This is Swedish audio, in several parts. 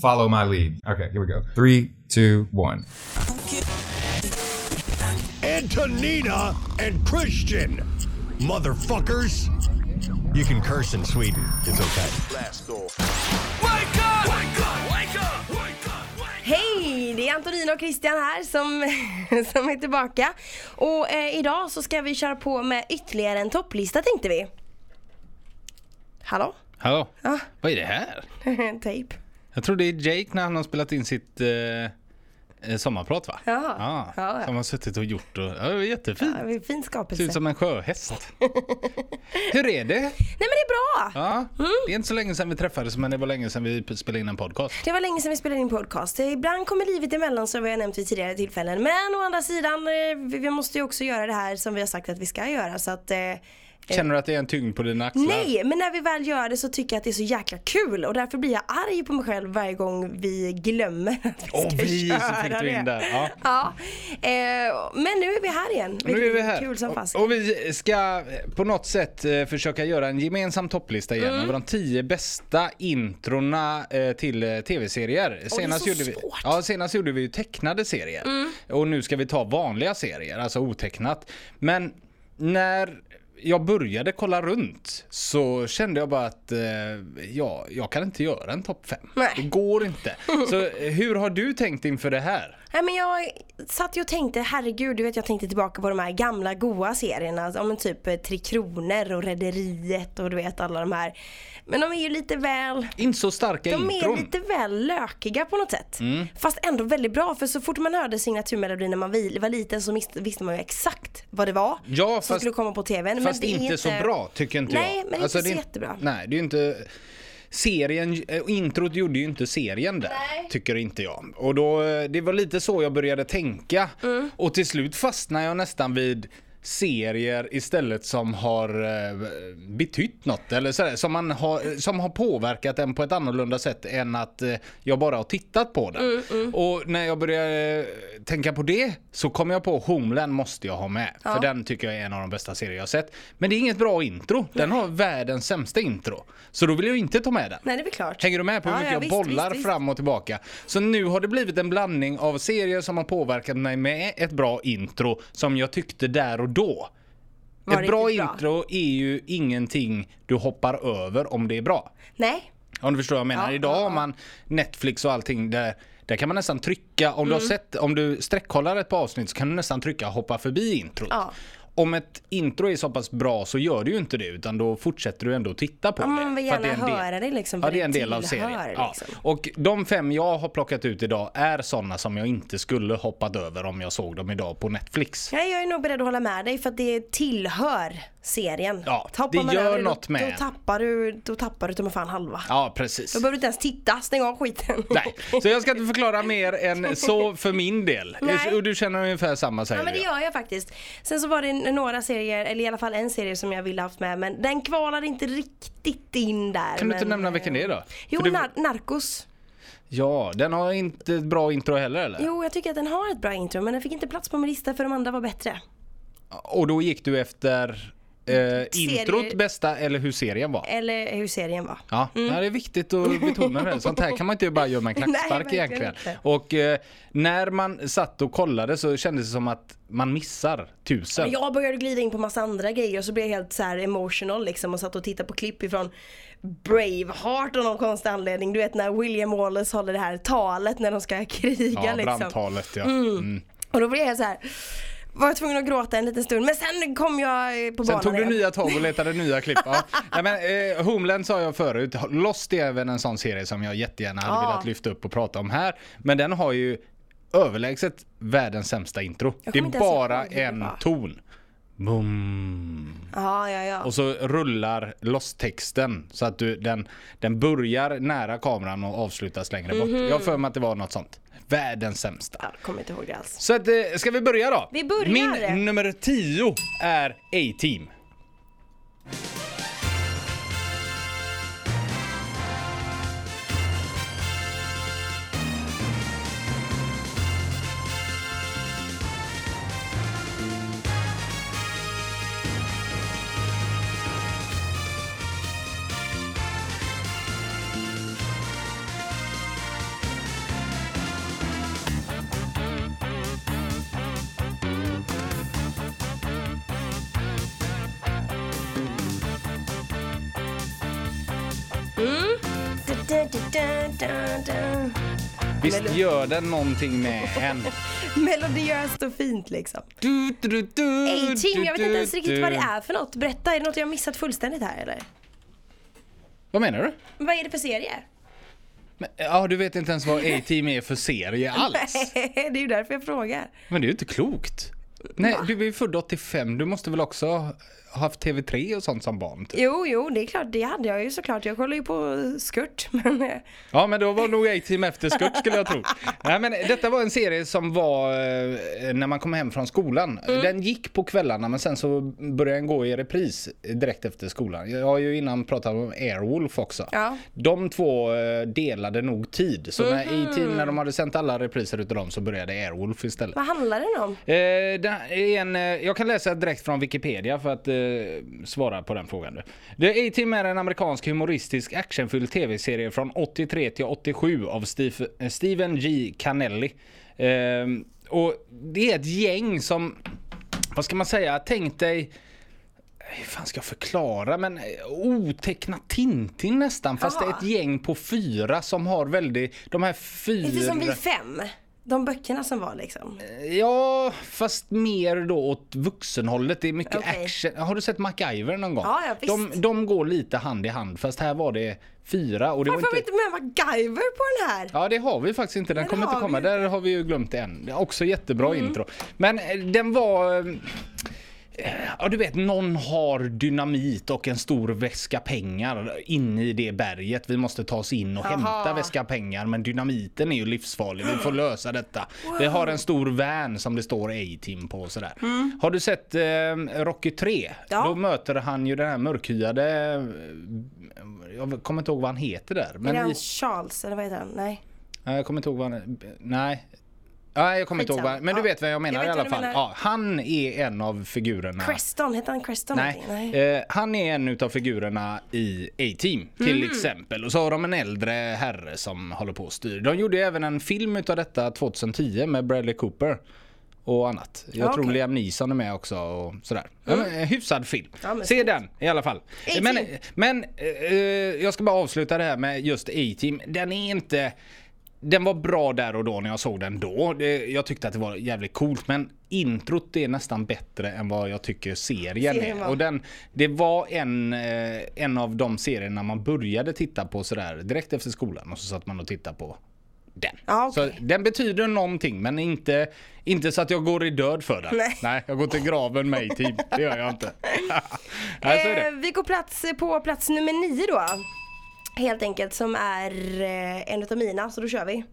follow my lead. Okay, here we go. Three, two, one. Antonina and Christian. Motherfuckers. You can curse in Sweden. It's okay. Hej! Det är Antonina och Christian här som, som är tillbaka. Och eh, idag så ska vi köra på med ytterligare en topplista tänkte vi. Hallå? Hallå? Ja. Vad är det här? Tejp. Jag tror det är Jake när han har spelat in sitt eh, eh, sommarprat va? Ja. Ja, Ja. Som har suttit och gjort och, ja, det var jättefint. Ja, det är fin Ser ut skapelse. som en sjöhäst. Hur är det? Nej men det är bra! Ja, Det är inte så länge sedan vi träffades men det var länge sedan vi spelade in en podcast. Det var länge sedan vi spelade in podcast. Ibland kommer livet emellan som vi har nämnt vid tidigare tillfällen. Men å andra sidan, eh, vi vi måste ju också göra det här som vi har sagt att vi ska göra. Så att, eh, Känner du att det är en tyngd på dina axlar? Nej, men när vi väl gör det så tycker jag att det är så jäkla kul och därför blir jag arg på mig själv varje gång vi glömmer att vi ska vi, så köra fick du det. in där. Ja. Ja, eh, men nu är vi här igen. Nu är vi här. Kul som fast. och, och vi ska på något sätt eh, försöka göra en gemensam topplista igen Mm. över de tio bästa introna eh, till eh, tv-serier. Senast, så gjorde vi. Mm. ja, senast gjorde vi ju tecknade serier. Och nu ska vi ta vanliga serier, alltså otecknat. Men när jag började kolla runt så kände jag bara att eh, ja, jag kan inte göra en topp fem. Nej. Det går inte. Så eh, hur har du tänkt inför det här? Nej, men jag satt ju och tänkte, herregud, du vet jag tänkte tillbaka på de här gamla goa serierna. Om typ eh, Tre Kronor och Rederiet och du vet alla de här. Men de är ju lite väl Inte så starka De intron. är lite väl lökiga på något sätt. Mm. Fast ändå väldigt bra för så fort man hörde signaturmelodin när man var liten så visste, visste man ju exakt vad det var Ja, som fast- skulle komma på tvn. Fast det är inte så bra tycker inte jag. Nej, men Alltså, inte det så är jättebra. Nej, det är ju inte... Serien, eh, introt gjorde ju inte serien där, Nej. tycker inte jag. Och då, eh, det var lite så jag började tänka. Mm. Och till slut fastnade jag nästan vid serier istället som har eh, betytt något eller sådär, som, man har, som har påverkat en på ett annorlunda sätt än att eh, jag bara har tittat på den. Mm, Och när jag började eh, tänka på det så kom jag på Homeland måste jag ha med. För den tycker jag är en av de bästa serier jag har sett. Men det är inget bra intro. Den har världens sämsta intro. Så då vill jag inte ta med den. Nej, det är väl klart. Hänger du med på hur Ja, mycket ja, jag visst, bollar visst. fram och tillbaka? Så nu har det blivit en blandning av serier som har påverkat mig med ett bra intro som jag tyckte där och då. Var ett bra intro är ju ingenting du hoppar över om det är bra. Nej. Om du förstår vad jag menar. Ja, Idag har ja. man Netflix och allting där, där kan man nästan trycka, om du Mm. har sett, om du sträckkollar ett par avsnitt så kan du nästan trycka hoppa förbi introt. Ja. Om ett intro är så pass bra så gör du ju inte det utan då fortsätter du ändå att titta på Ja, det. man vill gärna det en höra det liksom, Ja, det är en del av serien. Ja. liksom. Och de fem jag har plockat ut idag är sådana som jag inte skulle hoppat över om jag såg dem idag på Netflix. Nej, jag är nog beredd att hålla med dig för att det tillhör serien. Ja, Tappar det gör över något då, med Då en. tappar du, då tappar du med fan halva. Ja, precis. Då behöver du inte ens titta, stäng av skiten. Nej, så jag ska inte förklara mer än så för min del. Nej. Och du känner ungefär samma säger Ja men det gör jag faktiskt. Sen så var det några serier, eller i alla fall en serie som jag ville haft med men den kvalade inte riktigt in där. Kan du inte men, nämna vilken det är då? eh, Jo, det- nar- Narcos. Ja, den har inte ett bra intro heller eller? Jo, jag tycker att den har ett bra intro men den fick inte plats på min lista för de andra var bättre. Och då gick du efter eh, introt bästa eller hur serien var? Eller hur serien var. Ja, ja, det är viktigt att betona det. Sånt här kan man inte bara göra med en Nej, klackspark verkligen egentligen. inte. Och eh, när man satt och kollade så kändes det som att man missar tusen. Jag började glida in på massa andra grejer och så blev jag helt så emotional liksom och satt och tittade på klipp ifrån Braveheart av någon konstig anledning. Du vet när William Wallace håller det här talet när de ska kriga ja, liksom. brandtalet ja. Mm. Och då blev jag så här var jag tvungen att gråta en liten stund men sen kom jag eh, på Sen banan tog du igen. nya tag och letade nya klipp. Ja. Nej, men, eh, Homeland sa jag förut, Lost är även en sån serie som jag jättegärna hade Ja. velat lyfta upp och prata om här. Men den har ju överlägset världens sämsta intro. Det är bara en ton. Boom. Ja, ja, ja. Och så rullar Lost-texten så att du, den, den börjar nära kameran och avslutas längre bort. Mhm. Jag har för mig att det var något sånt. Världens sämsta. Jag kommer inte ihåg det alls. Så att, eh, ska vi börja då? Vi börjar. Min nummer 10 är A-Team. Gör den någonting med en? Melodiöst och fint liksom. Du, du, du, du, A-Team, jag vet inte ens riktigt vad det är för något. Berätta, är det något jag har missat fullständigt här eller? Vad menar du? Vad är det för serie? Men, ja, du vet inte ens vad A-Team är för serie alls. det är ju därför jag frågar. Men det är ju inte klokt. Nej, du är ju född 85. Du måste väl också ha haft TV3 och sånt som barn? Typ. Jo, jo, det är klart, det hade jag ju såklart. Jag kollar ju på skurt, men eh, Ja, men då var nog A-Team efter skurt skulle jag tro. Nej, men detta var en serie som var eh, när man kom hem från skolan. Mm. Den gick på kvällarna men sen så började den gå i repris direkt efter skolan. Jag har ju innan pratat om Airwolf också. Ja. De två eh, delade nog tid. Så när A-Team, när de hade sänt alla repriser utav dem så började Airwolf istället. vad handlar den om? Eh, det är en, eh, jag kan läsa direkt från Wikipedia för att eh, svara på den frågan. nu. The A-Team är en amerikansk humoristisk actionfylld tv-serie från 83 till 87 av Steve, eh, Stephen G. Canelli. Eh, och det är ett gäng som, vad ska man säga, tänk dig hur fan ska jag förklara? Men eh, otecknat Tintin nästan. Fast Jaha. det är ett gäng på fyra som har väldigt, de här fyra... Lite som vi fem. De böckerna som var liksom. Ja, fast mer då åt vuxenhållet. Det är mycket Okej. action. Har du sett MacGyver någon gång? Ja, ja, visst. de, de går lite hand i hand, fast här var det fyra. Och det Varför var har vi inte... inte med MacGyver på den här? Ja, det har vi faktiskt inte. Den kommer inte komma. vi inte. Där har vi ju glömt en. Också jättebra Mm. intro. Men eh, den var... Ja, du vet, någon har dynamit och en stor väska pengar inne i det berget. Vi måste ta oss in och Jaha. hämta väska pengar, men dynamiten är ju livsfarlig. Vi får lösa detta. Vi har en stor van som det står A-team på och sådär. Har du sett eh, Rocky 3? Mm. Ja. Då möter han ju den här mörkhyade... Jag kommer inte ihåg vad han heter där. är Men det i- Charles, eller vad heter han? Nej, jag kommer inte ihåg vad han... Nej. Nej, jag kommer inte ihåg Skitsamma. vad... Men du Ja. vet vad jag menar Jag i alla fall. Ja, han är en av figurerna. Creston, heter han Creston? Nej? Nej. Eh, han är en av figurerna i A-Team till Mhm. exempel. Och så har de en äldre herre som håller på och styr. De gjorde även en film utav detta 2010 med Bradley Cooper. Och annat. Jag Ja, tror okej. Liam Neeson är med också och sådär. Ja, men, en hyfsad film. Ja, Se den i alla fall. Men, men eh, jag ska bara avsluta det här med just A-Team. Den är inte... Den var bra där och då när jag såg den då. Det, jag tyckte att det var jävligt coolt men introt är nästan bättre än vad jag tycker serien, Serien är. Och den, det var en, eh, en av de serierna man började titta på sådär direkt efter skolan och så satt man och tittade på den. Ja, okej. Så den betyder någonting men inte, inte så att jag går i död för den. Nej. jag går till graven med A-Team. Det gör jag inte. Nej, så är Eh, vi går plats på plats nummer nio då. Helt enkelt som är eh, en utav mina, så då kör vi.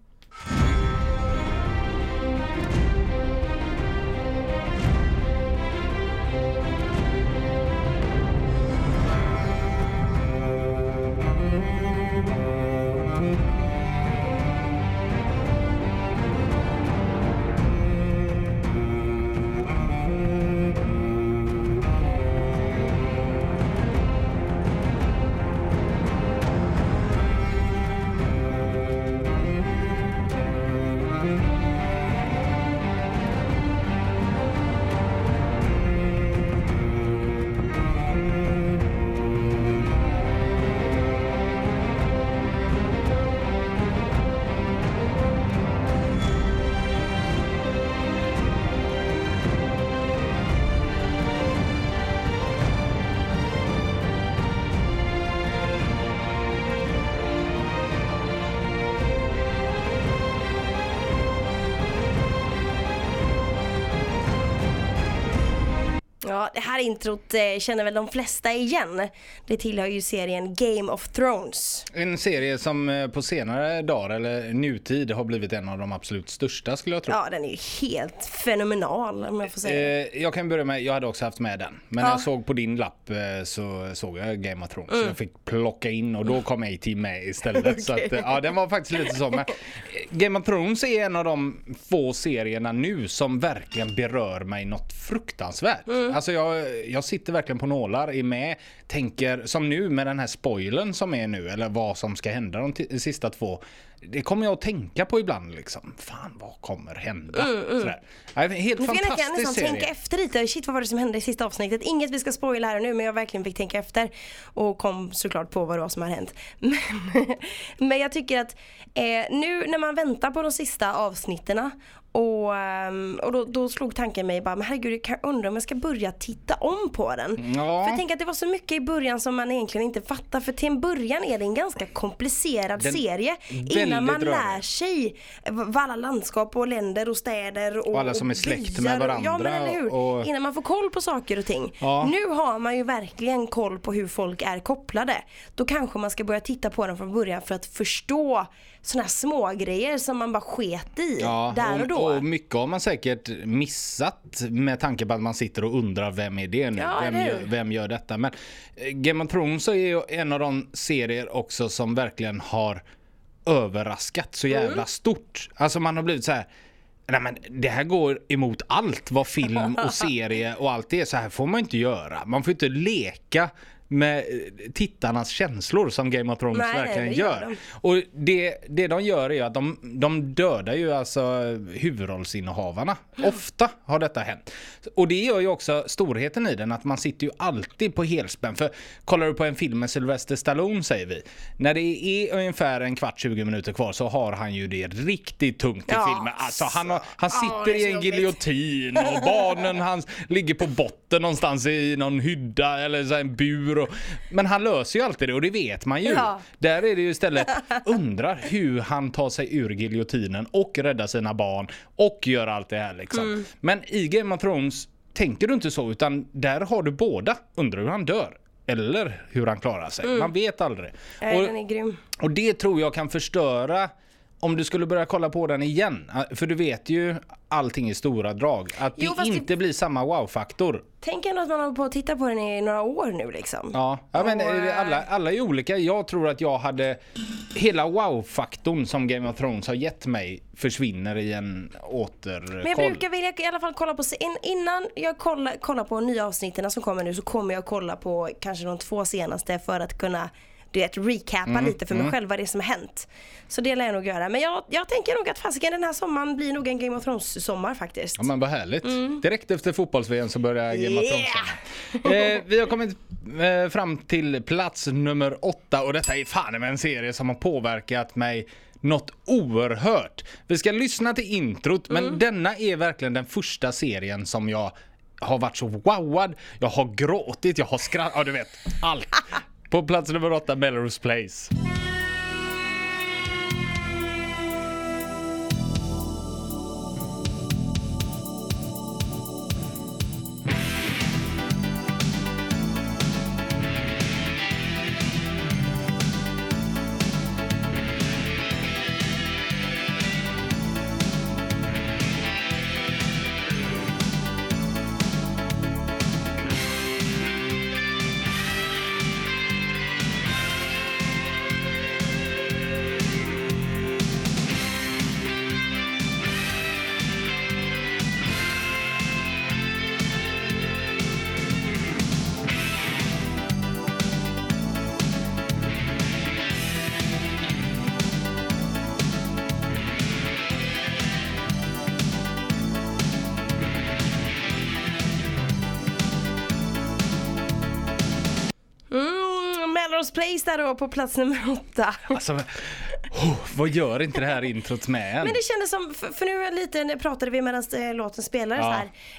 Det här introt eh, känner väl de flesta igen. Det tillhör ju serien Game of Thrones. En serie som eh, på senare dagar eller nutid har blivit en av de absolut största skulle jag tro. Ja, den är ju helt fenomenal om jag får säga. Eh, jag kan börja med, jag hade också haft med den. Men Ja. när jag såg på din lapp eh, så såg jag Game of Thrones. Så jag fick plocka in och då kom A-Team med istället. Så att, eh, ja, den var faktiskt lite så. Men, eh, Game of Thrones är en av de få serierna nu som verkligen berör mig något fruktansvärt. Alltså jag, jag sitter verkligen på nålar, är med, tänker som nu med den här spoilern som är nu eller vad som ska hända de t- sista två. det kommer jag att tänka på ibland liksom. Fan, vad kommer hända? Sådär. Ja, helt Nu får jag nästan tänka serie. efter lite. Shit vad var det som hände i sista avsnittet? Inget vi ska spoila här och nu men jag verkligen fick tänka efter. Och kom såklart på vad det var som har hänt. Men, men jag tycker att eh, nu när man väntar på de sista avsnitten och, ehm, och då, då slog tanken mig bara, men herregud jag kan undra om jag ska börja titta om på den. Ja. För jag tänker att det var så mycket i början som man egentligen inte fattar. För till en början är det en ganska komplicerad Den- serie. Innan man rörig. lär sig vad alla landskap och länder och städer och, Och alla som är släkt med byar och- Ja men varandra eller hur. och- Innan man får koll på saker och ting. Ja. Nu har man ju verkligen koll på hur folk är kopplade. Då kanske man ska börja titta på den från början för att förstå såna här små grejer som man bara sket i där och då. och mycket har man säkert missat med tanke på att man sitter och undrar vem är det nu? Ja, vem, gör, vem gör detta? Men eh, Game of Thrones är ju en av de serier också som verkligen har överraskat så jävla Mm. stort. Alltså man har blivit så här. Nej men det här går emot allt vad film och serie och allt det är. Så här får man inte göra. Man får inte leka med eh, tittarnas känslor som Game of Thrones Nej, verkligen gör de. Och det, det de gör är att de, de dödar ju alltså huvudrollsinnehavarna. Ofta har detta hänt. Och det gör ju också storheten i den att man sitter ju alltid på helspänn. För kollar du på en film med Sylvester Stallone säger vi. När det är ungefär en kvart 20 minuter kvar så har han ju det riktigt tungt i Ja, filmen. Alltså han, har, han Ja, sitter så i en giljotin och barnen hans ligger på botten någonstans i någon hydda eller så en bur. Och, men han löser ju alltid det och det vet man ju. Ja. Där är det ju istället undrar hur han tar sig ur giljotinen och räddar sina barn och gör allt det här liksom. Mm. Men i Game of Thrones tänker du inte så utan där har du båda. Undrar hur han dör. Eller hur han klarar sig. Man vet aldrig. Nej, Och- den är grym. och det tror jag kan förstöra om du skulle börja kolla på den igen. För du vet ju allting i stora drag. Att Jo, det fast det- inte blir samma wow-faktor. Tänk ändå att man har på att titta på den i några år nu liksom. Ja, ja men Och, eh, eh, alla, alla är olika. Jag tror att jag hade... Hela wow-faktorn som Game of Thrones har gett mig försvinner i en återkoll. Men jag brukar vilja i alla fall kolla på, innan jag kollar, kollar på nya avsnitten som kommer nu så kommer jag kolla på kanske de två senaste för att kunna du vet, recapa Mm, lite för mig själv vad det är som har hänt. Så det lär jag nog göra. Men jag, jag tänker nog att fasiken den här sommaren blir nog en Game of Thrones sommar faktiskt. Ja men vad härligt. Direkt efter fotbolls så börjar Game of Mm. Yeah! Thrones. Eh, vi har kommit eh, fram till plats nummer åtta och detta är fan en serie som har påverkat mig något oerhört. Vi ska lyssna till introt men Mm. denna är verkligen den första serien som jag har varit så wowad, jag har gråtit, jag har skrattat, ja du vet allt. På plats nummer åtta, Melrose Place. På plats nummer åtta. Alltså, oh, vad gör inte det här introt med en? Men det kändes som, för, för nu lite när pratade vi medan eh, låten spelades Ja.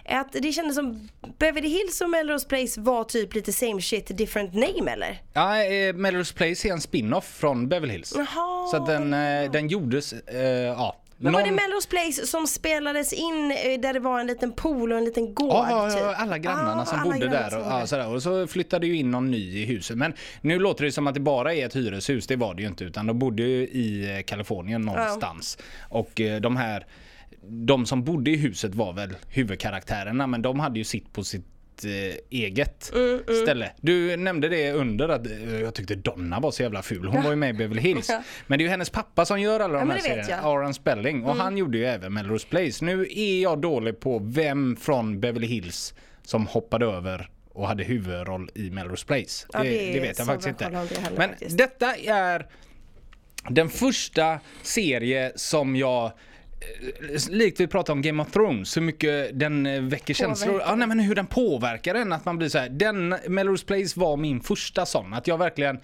här. Att det kändes som Beverly Hills och Melrose Place var typ lite same shit different name eller? Ja, eh, Melrose Place är en spin-off från Beverly Hills. Jaha. Så att den, eh, den gjordes, eh, ja. Men var det någon- Melrose Place som spelades in eh, där det var en liten pool och en liten gård? Ja, ja, typ? ja, alla grannarna Ah, som alla bodde grannar där. Och, ja, sådär. och så flyttade ju in någon ny i huset. Men nu låter det som att det bara är ett hyreshus. Det var det ju inte. Utan de bodde ju i eh, Kalifornien någonstans. Och eh, de här, de som bodde i huset var väl huvudkaraktärerna. Men de hade ju sitt på sitt eh, eget Mm, ställe. Du nämnde det under att eh, jag tyckte Donna var så jävla ful. Hon var ju med i Beverly Hills. Men det är ju hennes pappa som gör alla de här det serierna. Mm. Aaron Spelling. Och han gjorde ju även Melrose Place. Nu är jag dålig på vem från Beverly Hills som hoppade över och hade huvudroll i Melrose Place. Ja, det är det vet jag faktiskt inte. heller Men faktiskt. detta är den första serie som jag Likt vi pratade om Game of Thrones, hur mycket den eh, väcker känslor. Ja, nej, men hur den påverkar en. Att man blir så här. Den, Melrose Place var min första sån. Att jag verkligen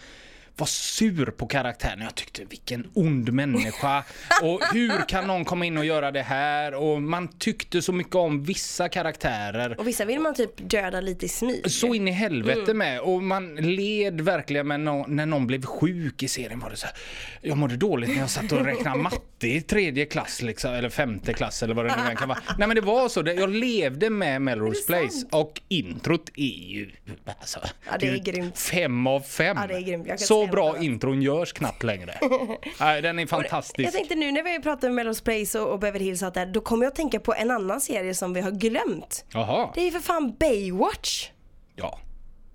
var sur på karaktären. Jag tyckte vilken ond människa. Och hur kan någon komma in och göra det här? Och man tyckte så mycket om vissa karaktärer. Och vissa vill man typ döda lite i smyg. Så in i helvete Mm. med. Och man led verkligen med nå- när någon blev sjuk i serien. Var det så här, jag mådde dåligt när jag satt och räknade matte i tredje klass liksom, eller femte klass eller vad det nu än kan vara. Nej men det var så. Det- Jag levde med Melrose Är det Place. sant? Och introt är ju... Alltså, Ja, det är gud, grymt. Fem av fem. Ja, det är grymt. Jag kan Så säga bra intron görs knappt längre. Nej, den är fantastisk. Jag tänkte nu när vi pratar om Melrose Place och, och Beverly Hills och allt det här, då kommer jag att tänka på en annan serie som vi har glömt. Jaha. Det är ju för fan Baywatch. Ja.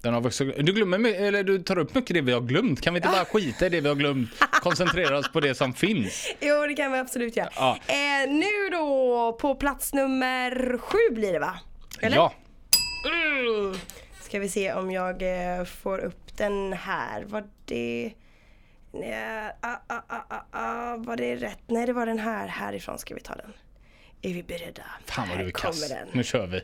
Den har också, du glömmer eller du tar upp mycket det vi har glömt. Kan vi inte bara skita i det vi har glömt? Koncentrera oss på det som finns. Jo, det kan vi absolut göra. Ja. Eh, nu då på plats nummer sju blir det va? Eller? Ja. Mm. Ska vi se om jag eh, får upp den här. Var det... Nej, ah, ah, ah, ah, ah, var det rätt? Nej, det var den här. Härifrån ska vi ta den. Är vi beredda? Fan vad här du är kass. Nu kör vi.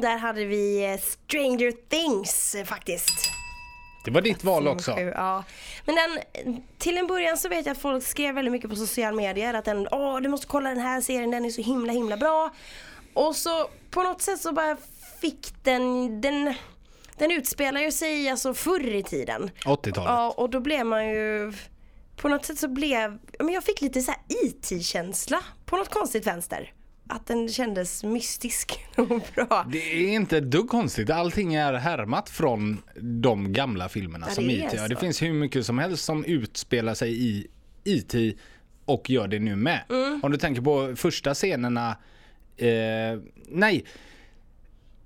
Där hade vi eh, Stranger Things eh, faktiskt. Det var ditt val också. Ja. Men den, till en början så vet jag att folk skrev väldigt mycket på sociala medier att den, åh du måste kolla den här serien, den är så himla himla bra. Och så på något sätt så bara fick den, den, den utspelar ju sig alltså förr i tiden. 80-talet. Ja och då blev man ju, på något sätt så blev, men jag fick lite så här IT-känsla på något konstigt vänster. Att den kändes mystisk och bra. Det är inte ett dugg konstigt. Allting är härmat från de gamla filmerna Ja, som IT. Ja, det finns hur mycket som helst som utspelar sig i IT och gör det nu med. Mm. Om du tänker på första scenerna. Eh, nej,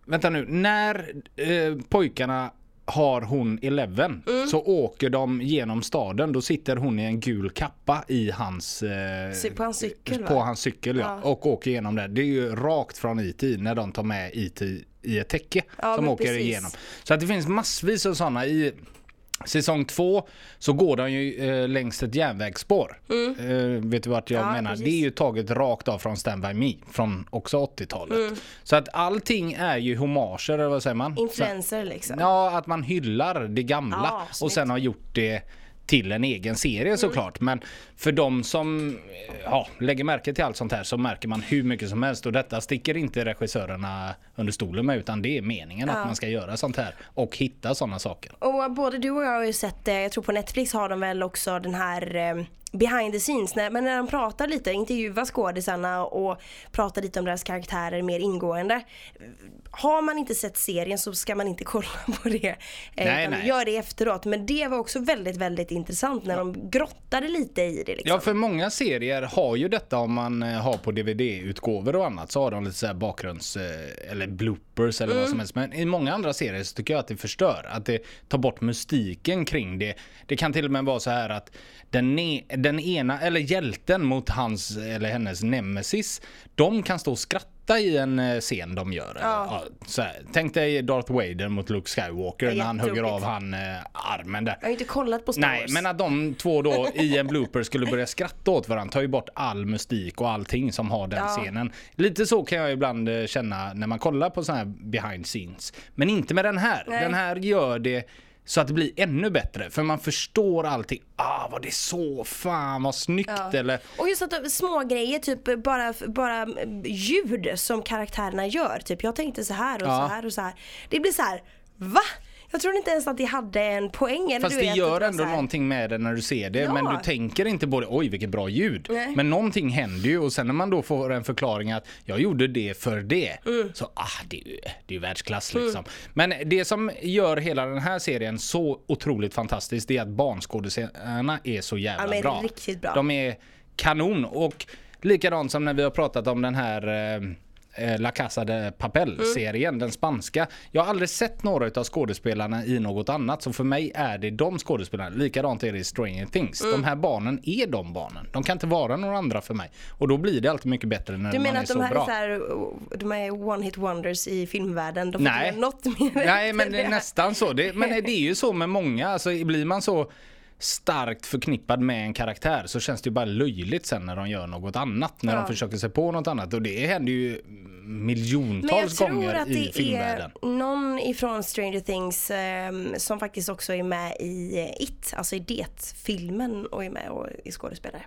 vänta nu. När eh, pojkarna har hon Eleven Mm. så åker de genom staden. Då sitter hon i en gul kappa i hans... Eh, på hans cykel? På hans cykel ja. Ja. Och åker igenom det. Det är ju rakt från IT när de tar med IT i ett täcke. Ja, som åker precis. igenom. Så att det finns massvis av sådana i Säsong två så går de ju eh, längs ett järnvägsspår. Eh, vet du vart jag Mm. Ja, menar? precis. Det är ju taget rakt av från Stand By Me från också 80-talet. Mm. Så att allting är ju homager, eller vad säger man? Influencer liksom. Ja, att man hyllar det gamla Ja, och sen har gjort det till en egen serie såklart. Men för de som eh, ja, lägger märke till allt sånt här så märker man hur mycket som helst. Och detta sticker inte regissörerna under stolen med utan det är meningen att man ska göra sånt här och hitta sådana saker. Och både du och jag har ju sett jag tror på Netflix har de väl också den här eh, behind the scenes, när, men när de pratar lite, intervjuar skådisarna och pratar lite om deras karaktärer mer ingående. Har man inte sett serien så ska man inte kolla på det. eh, Nej, nej. Gör det efteråt. Men det var också väldigt, väldigt intressant när de grottade lite i det. Liksom. Ja, för många serier har ju detta om man eh, har på DVD-utgåvor och annat så har de lite så här bakgrunds eh, eller bloopers eller Mm. vad som helst. Men i många andra serier så tycker jag att det förstör. Att det tar bort mystiken kring det. Det kan till och med vara så här att den, ne- den ena, eller hjälten mot hans eller hennes nemesis, de kan stå och skratta i en eh, scen de gör. Eller, ja, så här. Tänk dig Darth Vader mot Luke Skywalker Ja, när han hugger av han eh, armen där. Jag har inte kollat på Star Nej, men att de två då i en blooper skulle börja skratta åt varandra tar ju bort all mystik och allting som har den Ja. scenen. Lite så kan jag ibland eh, känna när man kollar på sådana här behind scenes. Men inte med den här. Nej. Den här gör det så att det blir ännu bättre. För man förstår allting. Ah, var det så? Fan vad snyggt. Ja. Eller, Och just att små grejer typ bara, bara ljud som karaktärerna gör. Typ jag tänkte så här och Ja. så här och så här. Det blir så här, va? Jag trodde inte ens att det hade en poäng. Eller Fast du det vet, gör var ändå någonting med det när du ser det. Ja. Men du tänker inte på det, oj vilket bra ljud. Nej. Men någonting händer ju och sen när man då får en förklaring att jag gjorde det för det. Mm. Så ah, det är det är ju världsklass liksom. Men det som gör hela den här serien så otroligt fantastisk det är att barnskådespelarna är så jävla Ja, men bra. riktigt bra. De är kanon och likadant som när vi har pratat om den här eh, eh, La Casa de Papel-serien, Mm. den spanska. Jag har aldrig sett några av skådespelarna i något annat, så för mig är det de skådespelarna. Likadant är det i Stranger Things. Mm. De här barnen är de barnen. De kan inte vara några andra för mig. Och då blir det alltid mycket bättre när Du man menar är att så de här är, bra. så här, de är one hit wonders i filmvärlden? De får Nej. något mer Nej, men det är nästan så. Det, men det är ju så med många. Alltså, blir man så starkt förknippad med en karaktär så känns det ju bara löjligt sen när de gör något annat. När Ja. de försöker sig på något annat. Och det händer ju Men jag miljontals tror gånger att i det filmvärlden. är någon ifrån Stranger Things ehm, som faktiskt också är med i eh, It, alltså i Det-filmen och är med och är skådespelare.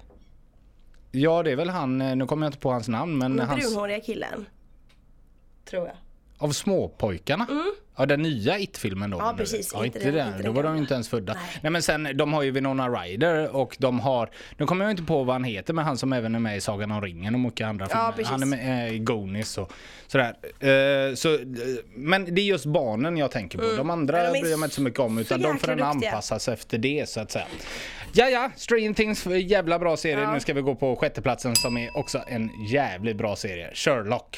Ja, det är väl han, eh, nu kommer jag inte på hans namn, men Den hans, brunhåriga killen. Tror jag. Av småpojkarna. Ja, den nya It-filmen då. Mm. Ja, precis. Ja, Inte inte den- inte Då var de inte ens födda. Nej. Nej. men sen, de har ju Winona Ryder och de har, nu kommer jag inte på vad han heter, men han som även är med i Sagan om ringen och mycket andra filmer. precis. han är med eh, i Goonies och sådär. Eh, så, eh, men det är just barnen jag tänker på. De andra Mm. Ja, de bryr jag mig inte så mycket om, utan de får duktiga. anpassas efter det så att säga. Ja, ja, Stranger Things, jävla bra serie. Ja. Nu ska vi gå på sjätteplatsen som är också en jävligt bra serie. Sherlock.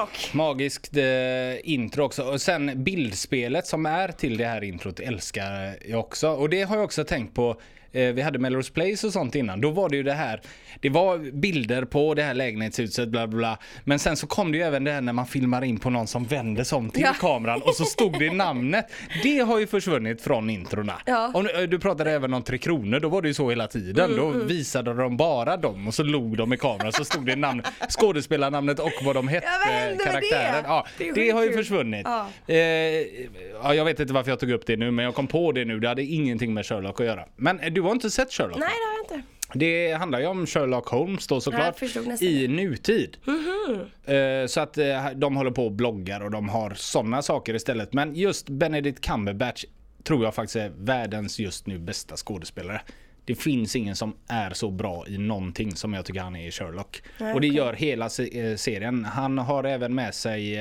den, Magiskt eh, intro också. Och sen bildspelet som är till det här introt älskar jag också. Och det har jag också tänkt på. Eh, vi hade Melrose Place och sånt innan. Då var det ju det här. Det var bilder på det här lägenhetshuset bla bla bla. Men sen så kom det ju även det här när man filmar in på någon som vänder sig om till Ja. kameran och så stod det namnet. Det har ju försvunnit från introna. Ja. Och nu- eh, du pratade även om Tre Kronor. Då var det ju så hela tiden. Då Mm, visade de bara dem och så log de i kameran. Så stod det namn, skådespelarnamnet och vad de hette. Ja, karaktären. det? Ja, Det det, har ju försvunnit. Ja. Eh, ja, jag vet inte varför jag tog upp det nu, men jag kom på det nu. Det hade ingenting med Sherlock att göra. Men eh, du har inte sett Sherlock? Nej, det har jag inte. Det handlar ju om Sherlock Holmes då såklart. I nutid. Eh, Så att eh, de håller på och bloggar och de har sådana saker istället. Men just Benedict Cumberbatch tror jag faktiskt är världens just nu bästa skådespelare. Det finns ingen som är så bra i någonting som jag tycker han är i Sherlock. Nej, och det gör hela eh, serien. Han har även med sig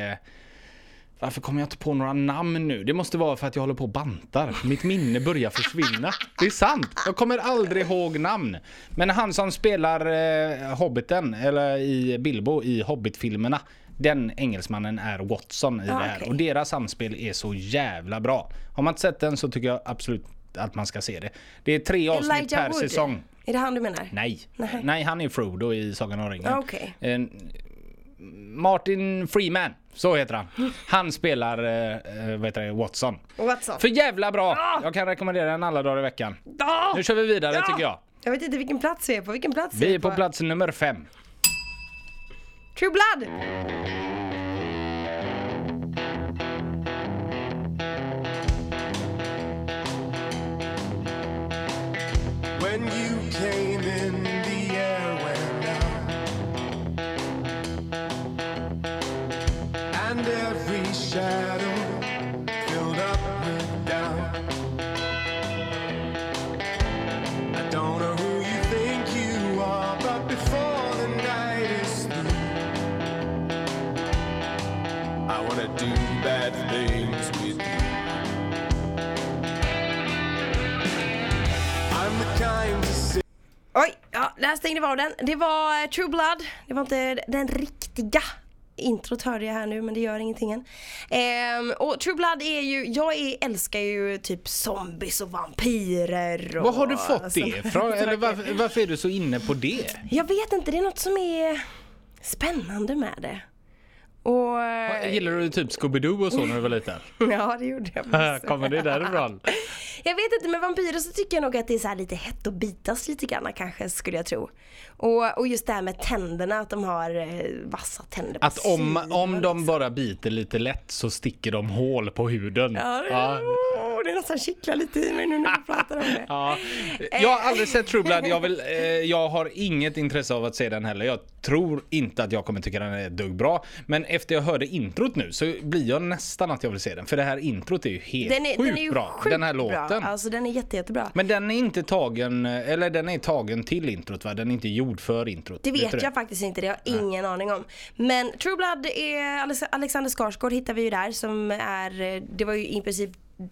varför kommer jag inte på några namn nu? Det måste vara för att jag håller på och bantar. Mitt minne börjar försvinna. Det är sant. Jag kommer aldrig ihåg namn. Men han som spelar eh, Hobbiten, eller i Bilbo i Hobbit-filmerna. Den engelsmannen är Watson i Ja, det här. okej. Och deras samspel är så jävla bra. Har man inte sett den så tycker jag absolut att man ska se det. Det är tre avsnitt Elijah per Wood. säsong. Är det han du menar? Nej. Nej. Nej, han är Frodo i Sagan om ringen. Okej. Eh, Martin Freeman, så heter han. Han spelar eh, eh, vad heter det, Watson. What's up? För jävla bra! Jag kan rekommendera den alla dagar i veckan. Ah! Nu kör vi vidare Ja! tycker jag. Jag vet inte vilken plats vi är på. Vilken plats Vi är på plats nummer fem. True Blood! Där stängde vi av den. Det var eh, True Blood. Det var inte den riktiga introt hörde jag här nu men det gör ingenting än. Ehm, och True Blood är ju, jag är, älskar ju typ zombies och vampyrer och Var har du fått det såna ifrån? Eller varför, varför är du så inne på det? Jag vet inte, det är något som är spännande med det. Och... Gillar du typ Scooby-Doo och så när du var liten? Ja, det gjorde jag. förvisso. Kommer det därifrån? Jag vet inte, med vampyrer så tycker jag nog att det är lite hett att bitas lite grann kanske skulle jag tro. Och, och just det här med tänderna, att de har eh, vassa tänder på Att om, om de liksom. bara biter lite lätt så sticker de hål på huden. Ja, Åh, det nästan kittlar lite i mig nu när du pratar om det. Ja. Jag har aldrig sett True Blood. Jag, vill, eh, jag har inget intresse av att se den heller. Jag tror inte att jag kommer tycka den är dugg bra. Men efter jag hörde introt nu så blir jag nästan att jag vill se den. För det här introt är ju helt Den är, sjukt den är ju bra. sjukt den här bra. låten. Alltså den är jätte, jättebra. Men den är inte tagen, eller den är tagen till introt va? Den är inte gjord för introt. Det vet du jag faktiskt inte, det har jag ingen aning om. Men True Blood är Alex- Alexander Skarsgård hittar vi ju där som är, eh, det var ju i princip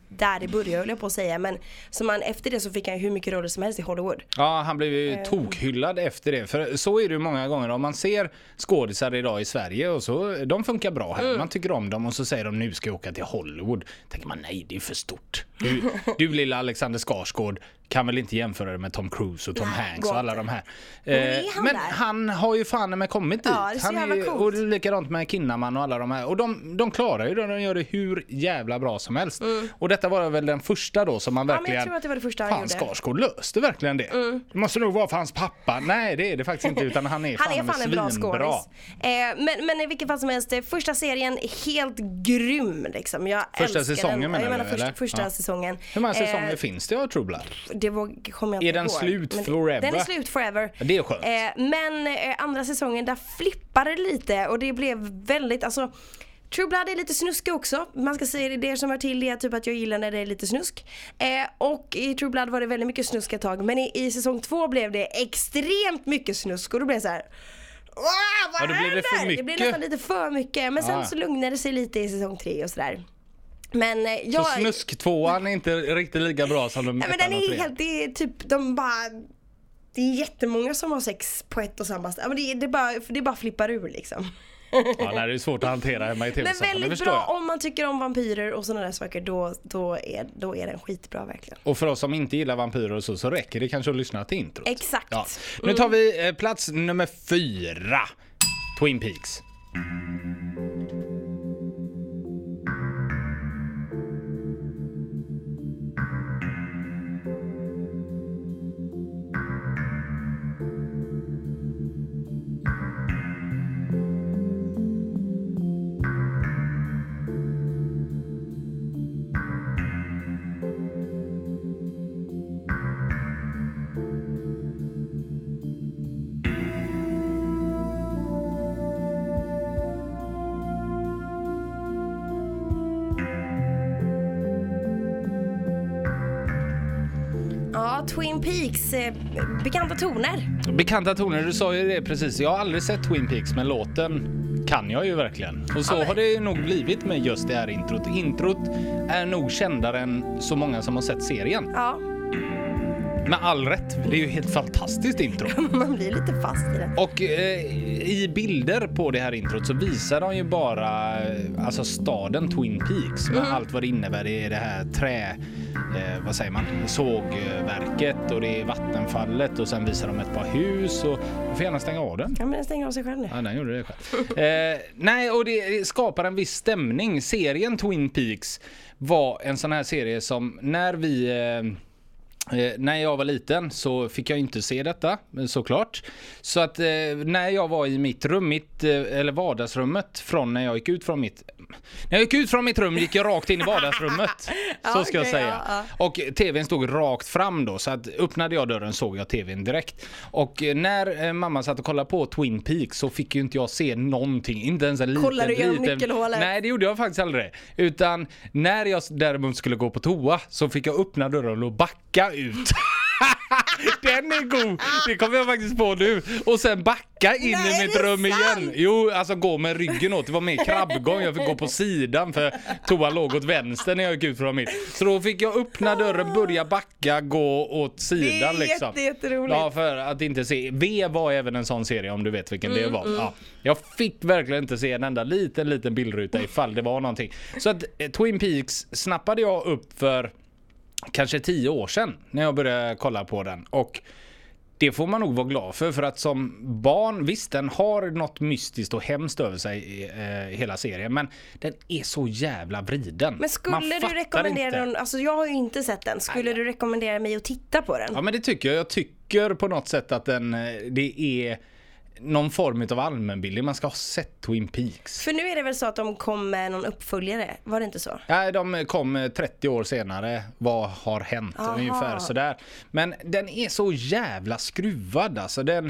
där det började höll jag på att säga men som man, efter det så fick han hur mycket roller som helst i Hollywood. Ja, han blev ju tokhyllad efter det. För så är det ju många gånger. Om man ser skådisar idag i Sverige och så, de funkar bra här. Mm. Man tycker om dem och så säger de nu ska jag åka till Hollywood. tänker man nej, det är för stort. Du, du lilla Alexander Skarsgård kan väl inte jämföra det med Tom Cruise och Tom Nej, Hanks och alla de här. Men är Eh, han men där? han har ju fan med kommit dit. Ja, är han jävla ju-. Och likadant med Kinnaman och alla de här. Och de, de klarar ju det, de gör det hur jävla bra som helst. Och detta var väl den första då som man Mm. men jag verkligen... tror att det var det första han fan. Mm. Skarsgård löste verkligen det. Det måste nog vara för hans pappa. Nej, det är det faktiskt inte utan han är fan, Han är fan en bra skådis. Eh, men, men i vilket fall som helst, eh, första serien är helt grym liksom. Jag Första säsongen den. menar jag du, första, eller? första Ja. säsongen. Hur många säsonger Eh, finns det av True Blood? Det kommer jag Är inte den ihåg. slut Men forever? Den är slut forever. Ja, det är skönt. Eh, men eh, andra säsongen, där flippade det lite och det blev väldigt, alltså True Blood är lite snuskig också. Man ska säga det, det som hör till det är typ att jag gillar när det är lite snusk. Eh, och i True Blood var det väldigt mycket snusk ett tag. Men i, i säsong två blev det extremt mycket snusk och då blev det så här. "Åh, vad Ja, då blev det för händer?" Det blev mycket. nästan lite för mycket. Men sen Ja. så lugnade det sig lite i säsong tre och sådär. Men eh, jag... Så snusk-tvåan är inte riktigt lika bra som de Nej, men den är trean. helt, det är typ, de bara Det är jättemånga som har sex på ett och samma ställe. Men det, det, bara, det bara flippar ur liksom. Ja, nej, det är svårt att hantera hemma i Men tv-soffan, det väldigt bra jag. om man tycker om vampyrer och sådana där saker. Då, då, är, då är den skitbra verkligen. Och för oss som inte gillar vampyrer och så, så räcker det kanske att lyssna till introt. Exakt. Ja. Nu tar vi eh, plats nummer fyra. Twin Peaks. Ja, Twin Peaks. Eh, bekanta toner. Bekanta toner, du sa ju det precis. Jag har aldrig sett Twin Peaks men låten kan jag ju verkligen. Och så har det nog blivit med just det här introt. Introt är nog kändare än så många som har sett serien. Ja, Med all rätt. Det är ju helt fantastiskt intro. man blir lite fast i det. Och eh, i bilder på det här introt så visar de ju bara eh, alltså staden Twin Peaks med allt vad det innebär. Det är det här trä, eh, vad säger man, sågverket och det är vattenfallet och sen visar de ett par hus och du får gärna stänga av den. Ja, men den stänger av sig själv nu. Ja, den gjorde det själv. eh, nej, och det skapar en viss stämning. Serien Twin Peaks var en sån här serie som när vi eh, Eh, när jag var liten så fick jag inte se detta eh, såklart. Så att eh, när jag var i mitt rum, mitt, eh, eller vardagsrummet från när jag gick ut från mitt när jag gick ut från mitt rum gick jag rakt in i vardagsrummet. så ska jag säga. ja, ja. Och tvn stod rakt fram då så att öppnade jag dörren såg jag tvn direkt. Och eh, när eh, mamma satt och kollade på Twin Peaks så fick ju inte jag se någonting. Inte ens en liten, Kollade du genom nyckelhålet? Nej det gjorde jag faktiskt aldrig. Utan när jag däremot skulle gå på toa så fick jag öppna dörren och backa ut. Den är god! Det kommer jag faktiskt på nu. Och sen backa in Nej, i mitt rum sant? igen. Jo, alltså gå med ryggen åt. Det var mer krabbgång. Jag fick gå på sidan för toan låg åt vänster när jag gick ut från mitt. Så då fick jag öppna dörren, börja backa, gå åt sidan Det är liksom. jätte- jätteroligt. Ja, för att inte se. V var även en sån serie om du vet vilken Mm, det var. Ja. Jag fick verkligen inte se en enda liten, liten bildruta ifall det var någonting. Så att eh, Twin Peaks snappade jag upp för kanske tio år sedan när jag började kolla på den. Och det får man nog vara glad för, för att som barn, visst den har något mystiskt och hemskt över sig i eh, hela serien, men den är så jävla vriden. Men skulle du rekommendera inte. den, alltså jag har ju inte sett den, skulle du rekommendera mig att titta på den? Ja men det tycker jag. Jag tycker på något sätt att den, eh, det är någon form av allmänbildning. Man ska ha sett Twin Peaks. För nu är det väl så att de kom med någon uppföljare, var det inte så? Nej, de kom eh, 30 år senare. Vad har hänt? Aha. Ungefär sådär. Men den är så jävla skruvad alltså. Den,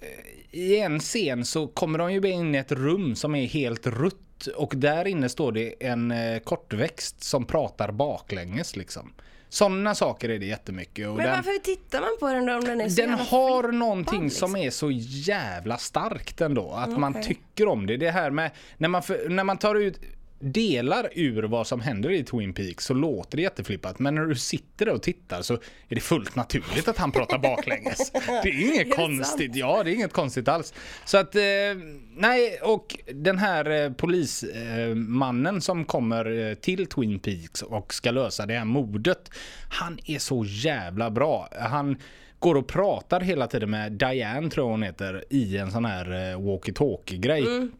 eh, I en scen så kommer de ju in i ett rum som är helt rutt. Och där inne står det en eh, kortväxt som pratar baklänges liksom. Sådana saker är det jättemycket. Och Men den, varför tittar man på den då om den är så den har flippad, någonting liksom? som är så jävla starkt ändå. Att man okej. tycker om det. Det här med när man, när man tar ut delar ur vad som händer i Twin Peaks så låter det jätteflippat. Men när du sitter där och tittar så är det fullt naturligt att han pratar baklänges. Det är inget det konstigt. Ja, det är inget konstigt alls. Så att, eh, nej, och den här eh, polismannen som kommer eh, till Twin Peaks och ska lösa det här mordet. Han är så jävla bra. Han går och pratar hela tiden med Diane tror jag hon heter i en sån här eh, walkie-talkie grej.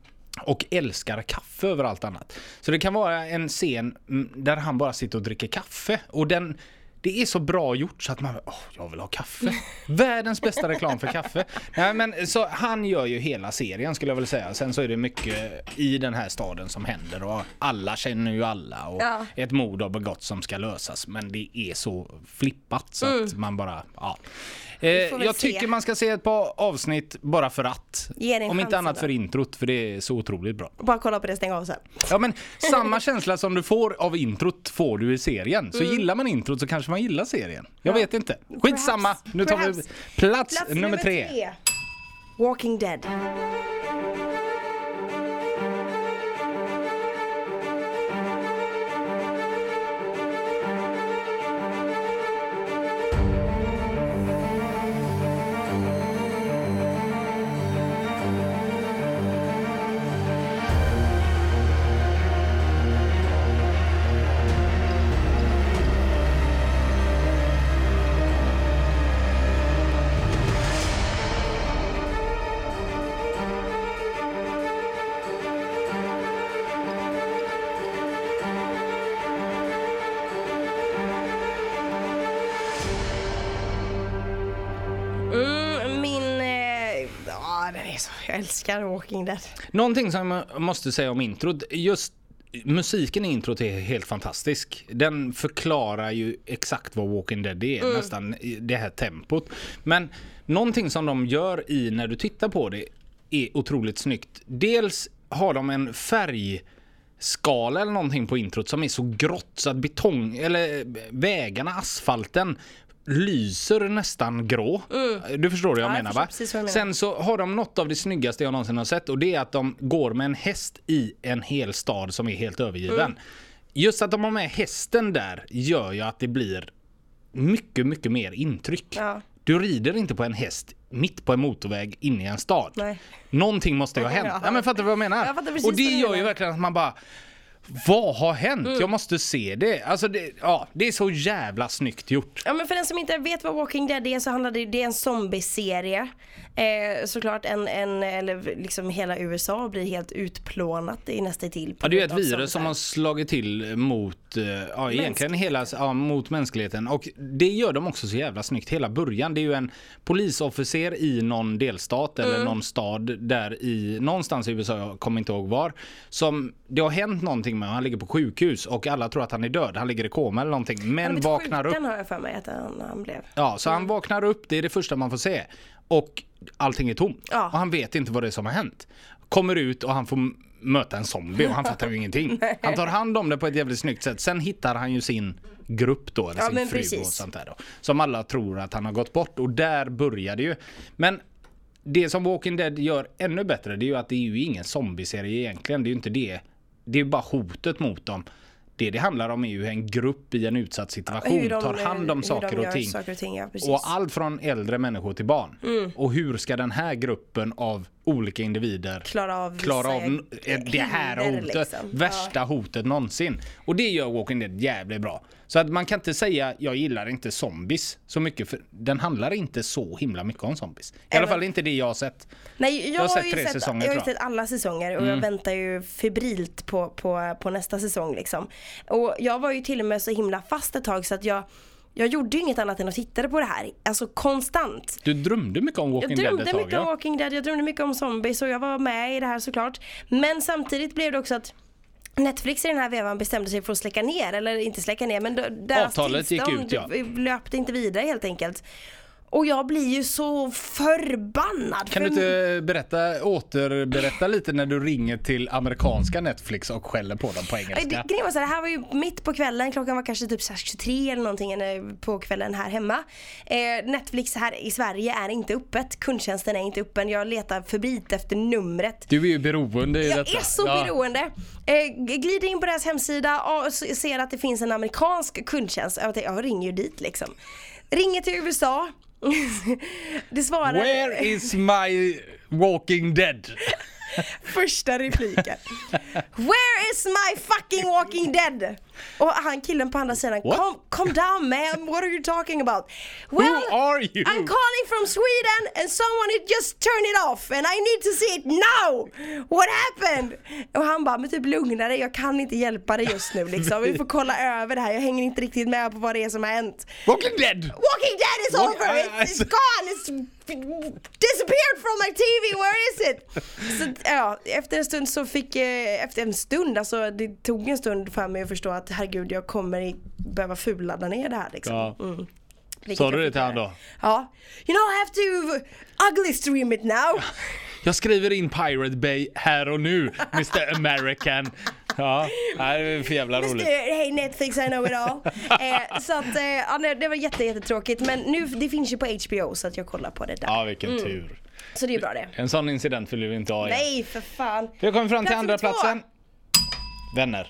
Och älskar kaffe över allt annat. Så det kan vara en scen mm, där han bara sitter och dricker kaffe. Och den, det är så bra gjort så att man åh, jag vill ha kaffe. Världens bästa reklam för kaffe. Nej, men, så han gör ju hela serien skulle jag vilja säga. Sen så är det mycket i den här staden som händer och alla känner ju alla. Och Ja. ett mord har begåtts som ska lösas. Men det är så flippat så att man bara, ja. Eh, jag se. tycker man ska se ett par avsnitt bara för att. Om inte annat ändå. för introt för det är så otroligt bra. Bara kolla på det och stänga av sen. Ja men samma känsla som du får av introt får du i serien. Så gillar man introt så kanske man gillar serien. Jag vet inte. Skitsamma. Perhaps. Nu tar vi plats, Plats nummer tre. Walking Dead. Älskar Walking Dead. Någonting som jag måste säga om introt. Just musiken i introt är helt fantastisk. Den förklarar ju exakt vad Walking Dead är, nästan i det här tempot. Men någonting som de gör i när du tittar på det är otroligt snyggt. Dels har de en färg skala eller någonting på introt som är så grått så att betong eller vägarna, asfalten lyser nästan grå. Du förstår vad jag Ja, jag menar förstår va? vad menar. Sen så har de något av det snyggaste jag någonsin har sett och det är att de går med en häst i en hel stad som är helt övergiven. Mm. Just att de har med hästen där gör ju att det blir mycket, mycket mer intryck. Ja. Du rider inte på en häst mitt på en motorväg inne i en stad. Nej. Någonting måste ju ha hänt. Ja. Men fattar du vad jag menar? Jag och det gör ju verkligen att man bara vad har hänt? Mm. Jag måste se det. Alltså det, ja, det är så jävla snyggt gjort. Ja men för den som inte vet vad Walking Dead är så handlar det, det är en zombieserie. Eh, såklart en, en, eller liksom hela USA blir helt utplånat i nästa till. Ja, det är ju ett virus som har slagit till mot, eh, ja, egentligen hela, ja, mot mänskligheten. Och det gör de också så jävla snyggt. Hela början, det är ju en polisofficer i någon delstat eller någon stad där i, någonstans i USA, jag kommer inte ihåg var, som det har hänt någonting med. Han ligger på sjukhus och alla tror att han är död. Han ligger i koma eller någonting. Men vaknar upp. har jag för mig att han, han blev. Ja, så han vaknar upp, det är det första man får se. Och allting är tomt. Ja. Och han vet inte vad det är som har hänt. Kommer ut och han får möta en zombie och han fattar ju ingenting. Han tar hand om det på ett jävligt snyggt sätt. Sen hittar han ju sin grupp då, eller Ja, sin fru precis. och sånt där då. Som alla tror att han har gått bort och där började ju. Men det som Walking Dead gör ännu bättre det är ju att det är ju ingen zombieserie egentligen. Det är ju inte det. Det är ju bara hotet mot dem. Det det handlar om är ju en grupp i en utsatt situation de, tar hand om hur saker, och ting. saker och ting. Ja. Och allt från äldre människor till barn. Mm. Och hur ska den här gruppen av olika individer Klara av klara av det här hotet. liksom. Värsta hotet någonsin. Och det gör Walking Dead jävligt bra. Så att man kan inte säga jag gillar inte zombies så mycket för den handlar inte så himla mycket om zombies. I alla fall inte det jag har sett. Nej, jag, har har sett ju tre sett, säsonger, jag har jag. sett alla säsonger och jag väntar ju febrilt på, på, på nästa säsong liksom. Och jag var ju till och med så himla fast ett tag så att jag jag gjorde ju inget annat än att titta på det här, alltså konstant. Du drömde mycket om Jag Walking Dead drömde ett tag mycket om ja. Walking Dead, jag drömde mycket om zombies och jag var med i det här såklart. Men samtidigt blev det också att Netflix i den här vevan bestämde sig för att släcka ner, eller inte släcka ner men deras Avtalet gick ut, ja. löpte inte vidare helt enkelt. Och jag blir ju så förbannad. Kan du inte berätta, återberätta lite när du ringer till amerikanska Netflix och skäller på dem på engelska? Det, var så här, det här var ju mitt på kvällen, klockan var kanske typ så här 23 eller någonting på kvällen här hemma. Eh, Netflix här i Sverige är inte öppet, kundtjänsten är inte öppen, jag letar febrilt efter numret. Du är ju beroende i Jag detta. är så Ja. beroende. Eh, glider in på deras hemsida och ser att det finns en amerikansk kundtjänst. Jag, tänkte, jag ringer ju dit liksom. Ringer till USA. det svarar Where is my Walking Dead? första repliken. Where is my fucking walking dead? Och han killen på andra sidan, What? calm, calm down man, what are you talking about? Well, Who are you? I'm calling from Sweden and someone just turned it off and I need to see it now! What happened? Och han bara, men typ lugna dig, jag kan inte hjälpa dig just nu liksom. Vi får kolla över det här, jag hänger inte riktigt med på vad det är som har hänt. Walking Dead! Walking Dead is Walk- over! It's, it's gone! It's disappeared from my TV! Where is it? Så, ja, efter en stund så fick, eh, efter en stund, alltså det tog en stund för mig att förstå att herregud jag kommer behöva fulladda ner det här liksom. Mm. Sa du det till han då? Ja. You know I have to ugly stream it now. Jag skriver in Pirate Bay här och nu, Mr American. Ja, det är för jävla roligt. Hej Netflix, I know it all. eh, så att, eh, ja, det var jätte, jättetråkigt men nu, det finns ju på HBO så att jag kollar på det där. Ja, vilken tur. Så det är bra det. En sån incident vill vi inte ha igen. Nej för fan. Vi har kommit fram till Plats andra platsen. Vänner.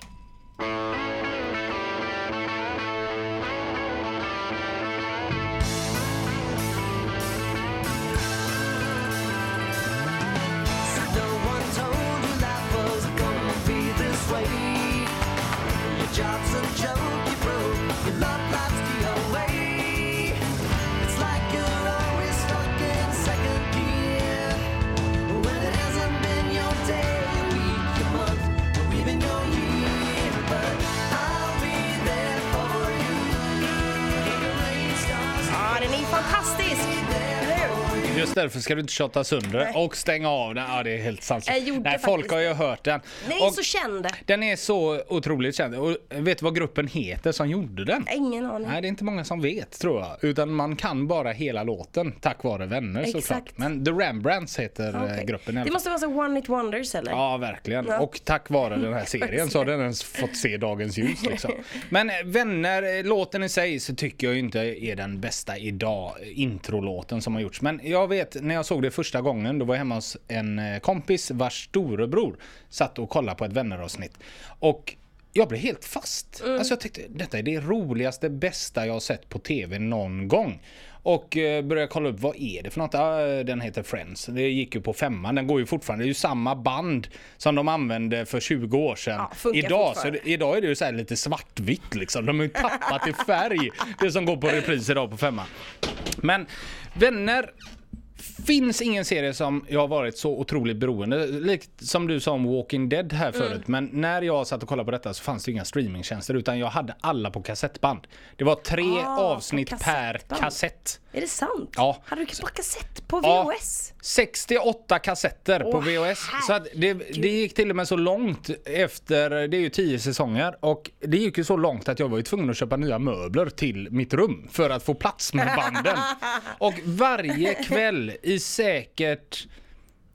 Just därför ska du inte tjotta sönder den och stänga av den. Ja, det är helt sant. Jag gjorde Nej, folk faktiskt har ju hört den. Den är Och så känd. den är så otroligt känd. Och vet du vad gruppen heter som gjorde den? Ingen aning. Nej, det är inte många som vet tror jag. Utan man kan bara hela låten tack vare vänner Exakt. såklart. Men The Rembrandts heter eh, Okej. gruppen i alla Det fall. måste vara så One It Wonders eller? Ja, verkligen. Ja. Och tack vare den här serien så har den ens fått se dagens ljus. Liksom. Men eh, Vänner, eh, låten i sig så tycker jag ju inte är den bästa idag, eh, introlåten som har gjorts. Men jag vet, när jag såg det första gången, då var jag hemma hos en eh, kompis vars storebror satt och kollade på ett vänneravsnitt. Och jag blev helt fast. Alltså jag tyckte detta är det roligaste, bästa jag har sett på tv någon gång. Och eh, började kolla upp vad är det för något. Ja, den heter Friends. Det gick ju på femman. Den går ju fortfarande. Det är ju samma band som de använde för 20 år sedan. Ja, idag, så idag är det ju så här lite svartvitt liksom. De har ju tappat i färg. Det som går på repris idag på femman. Men vänner finns ingen serie som jag har varit så otroligt beroende. Likt som du sa om Walking Dead här förut. Mm. Men när jag satt och kollade på detta så fanns det inga streamingtjänster utan jag hade alla på kassettband. Det var tre Ah, avsnitt på per kassett. Är det sant? Ja. Hade du på kassett på Ja, VHS? 68 kassetter på Åh, VHS. Så att det, det gick till och med så långt efter, det är ju 10 säsonger och det gick ju så långt att jag var ju tvungen att köpa nya möbler till mitt rum för att få plats med banden. Och varje kväll i säkert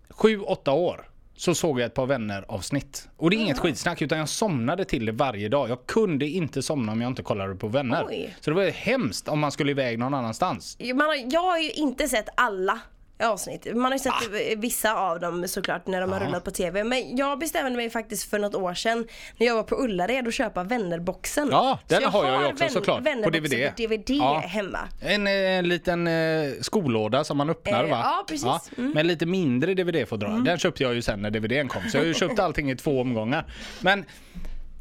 7-8 år så såg jag ett par vänner avsnitt. Och det är inget skitsnack utan jag somnade till det varje dag. Jag kunde inte somna om jag inte kollade på vänner. Oj. Så det var ju hemskt om man skulle iväg någon annanstans. Man har, jag har ju inte sett alla avsnitt. Man har ju sett Ah. vissa av dem såklart när de har rullat på TV. Men jag bestämde mig faktiskt för något år sedan när jag var på Ullared och köpa vännerboxen. Ja, den har jag ju också vän- såklart, på vännerboxen DVD. På DVD Ja. hemma. En, eh, en liten eh, skolåda som man öppnar Eh, va? ja, precis. Mm. Med lite mindre DVD-fodral. Den köpte jag ju sen när DVDn kom. Så jag har ju köpt allting i två omgångar. Men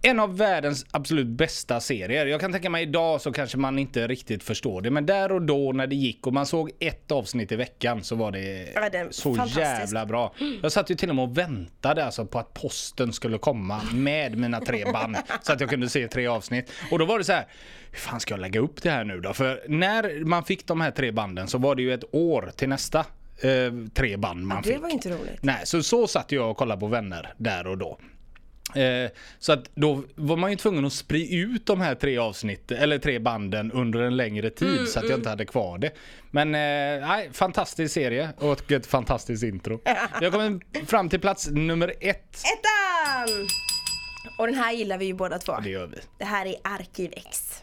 en av världens absolut bästa serier. Jag kan tänka mig idag så kanske man inte riktigt förstår det. Men där och då när det gick och man såg ett avsnitt i veckan så var det, Ja, det så jävla bra. Jag satt ju till och med och väntade alltså på att posten skulle komma med mina tre band. så att jag kunde se tre avsnitt. Och då var det så här. Hur fan ska jag lägga upp det här nu då? För när man fick de här tre banden så var det ju ett år till nästa eh, tre band man Det fick. var inte roligt. Nej, så så satt jag och kollade på vänner där och då. Eh, så att då var man ju tvungen att sprida ut de här tre avsnitten, eller tre banden under en längre tid Mm, så att jag inte hade kvar det. Men eh, nej, fantastisk serie och ett fantastiskt intro. Jag kommer fram till plats nummer ett. Ettan! Och den här gillar vi ju båda två. Det gör vi. Det här är Arkiv X.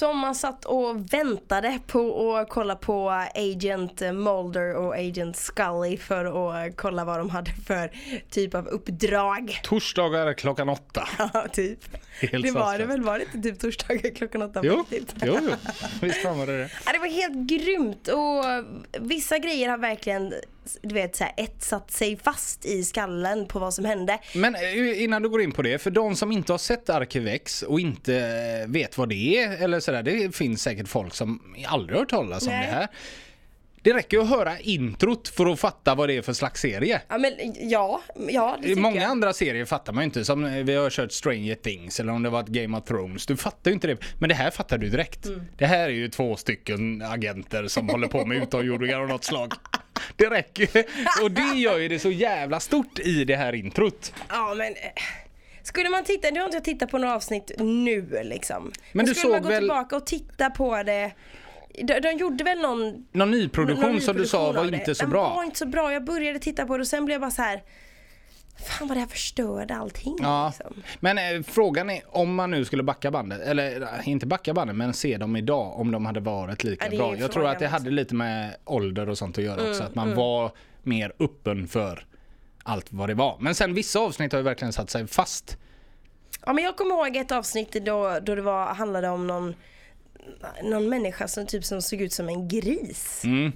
Som man satt och väntade på att kolla på Agent Mulder och Agent Scully för att kolla vad de hade för typ av uppdrag. Torsdagar klockan åtta. Ja, typ. Helt det var det väl, var det inte typ torsdagar klockan åtta? Jo, riktigt? jo, jo. Visst fan var det det. Ja, det var helt grymt och vissa grejer har verkligen du vet så här, etsat sig fast i skallen på vad som hände. Men eh, innan du går in på det, för de som inte har sett Arkivex och inte eh, vet vad det är, eller sådär, det finns säkert folk som aldrig har hört talas om Nej. det här. Det räcker ju att höra introt för att fatta vad det är för slags serie. Ja men ja, ja det tycker många jag. andra serier fattar man ju inte, som vi har kört Stranger Things eller om det var ett Game of Thrones. Du fattar ju inte det. Men det här fattar du direkt. Mm. Det här är ju två stycken agenter som håller på med utomjordingar av något slag. Det räcker Och det gör ju det så jävla stort i det här introt. Ja men eh, skulle man titta, nu har inte jag tittat på några avsnitt nu liksom. Men du skulle man såg gå väl- tillbaka och titta på det de, de gjorde väl någon Någon nyproduktion någon som du sa var inte så Den bra. var inte så bra. Jag började titta på det och sen blev jag bara så här. Fan vad det här förstörde allting. Ja, Liksom. men eh, frågan är om man nu skulle backa bandet, eller eh, inte backa bandet men se dem idag om de hade varit lika Ja, bra. Jag tror att det också. hade lite med ålder och sånt att göra Mm, också. Att man var mer öppen för allt vad det var. Men sen vissa avsnitt har ju verkligen satt sig fast. Ja men jag kommer ihåg ett avsnitt då, då det var, handlade om någon någon människa som typ som såg ut som en gris. Mm.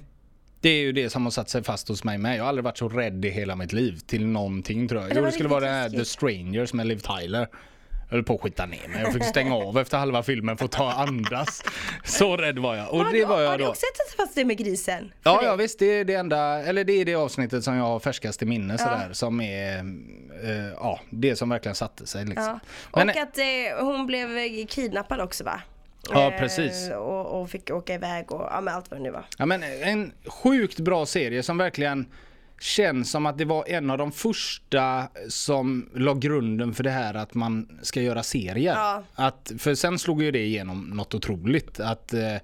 Det är ju det som har satt sig fast hos mig med. Jag har aldrig varit så rädd i hela mitt liv till någonting tror jag. det Jo, det skulle vara den här. The Strangers med Liv Tyler. Jag höll på att skita ner mig. Jag fick stänga av efter halva filmen för att ta andas. Så rädd var jag. Och Har det du- var Har jag du då. också sett fast det med grisen? För Ja, ja visst. Det är det enda, eller det är det avsnittet som jag har färskast i minne sådär. Som är, eh, ja, det som verkligen satte sig liksom. Ja. Men, och att eh, hon blev kidnappad också va? Ja, Eh, precis. Och, och fick åka iväg och ja, allt vad det nu var. ja, men en sjukt bra serie som verkligen känns som att det var en av de första som la grunden för det här att man ska göra serier. Ja. Att, för sen slog ju det igenom något otroligt. Att eh,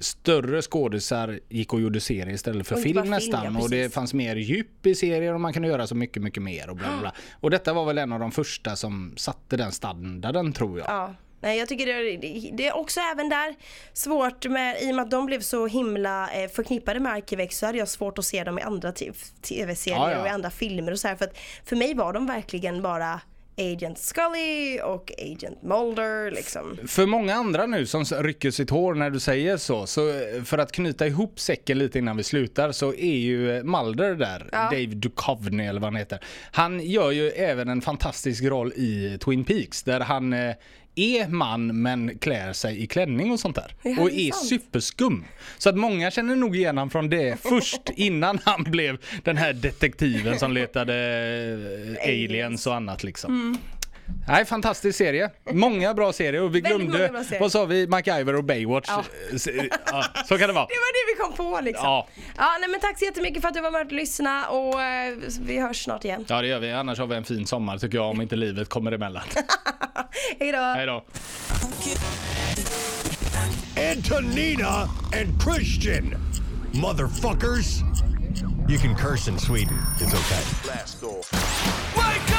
större skådisar gick och gjorde serier istället för film nästan. ja, och det fanns mer djup i serier och man kunde göra så mycket, mycket mer. Och, bla, bla, bla. och detta var väl en av de första som satte den standarden tror jag. Ja. Nej, jag tycker det, det, det är också även där svårt med, i och med att de blev så himla eh, förknippade med Arkivex så hade jag svårt att se dem i andra tv-serier Ja, ja. och i andra filmer och så här. För att för mig var de verkligen bara Agent Scully och Agent Mulder liksom. För många andra nu som rycker sitt hår när du säger så, så eh, för att knyta ihop säcken lite innan vi slutar så är ju eh, Mulder där, Dave Duchovny eller vad han heter. Han gör ju även en fantastisk roll i Twin Peaks där han är man men klär sig i klänning och sånt där. Ja, och är är superskum. Så att många känner nog igen honom från det först innan han blev den här detektiven som letade aliens och annat liksom. Mm. Nej, fantastisk serie. Många bra serier och vi Väldigt många glömde, bra serier. vad sa vi, MacGyver och Baywatch. Ja. Ja, så kan det vara. Det var det vi kom på liksom. Ja. ja nej, men tack så jättemycket för att du var med och lyssnade och eh, vi hörs snart igen. Ja det gör vi, annars har vi en fin sommar tycker jag om inte livet kommer emellan. Hej då! Hej då. Antonina and Christian. Motherfuckers. You can curse in Sweden. It's okay. Off. Whoa!